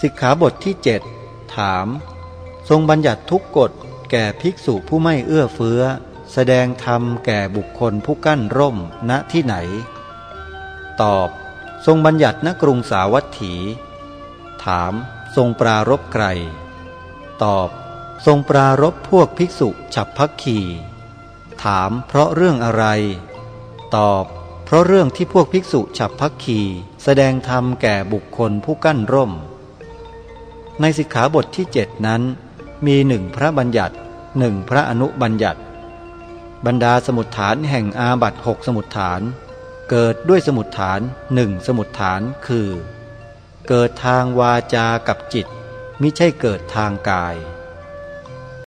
สิกขาบทที่เจ็ดถาม ทรงบัญญัติทุกกฎแก่ภิกษุผู้ไม่เอื้อเฟื้อ แสดงธรรมแก่บุคคลผู้กั้นร่มณที่ไหน ตอบ ทรงบัญญัติณกรุงสาวัตถี ถาม ทรงปรารบใคร ตอบ ทรงปรารบพวกภิกษุฉับพักขีถามเพราะเรื่องอะไร ตอบ เพราะเรื่องที่พวกภิกษุฉับพักขีแสดงธรรมแก่บุคคลผู้กั้นร่ม ในสิกขาบทที่เจ็ดนั้น มีหนึ่งพระบัญญัติหนึ่งพระอนุบัญญัติ บรรดาสมุดฐานแห่งอาบัตหกสมุดฐาน เกิดด้วยสมุดฐานหนึ่งสมุดฐานคือ เกิดทางวาจากับจิต มิใช่เกิดทางกาย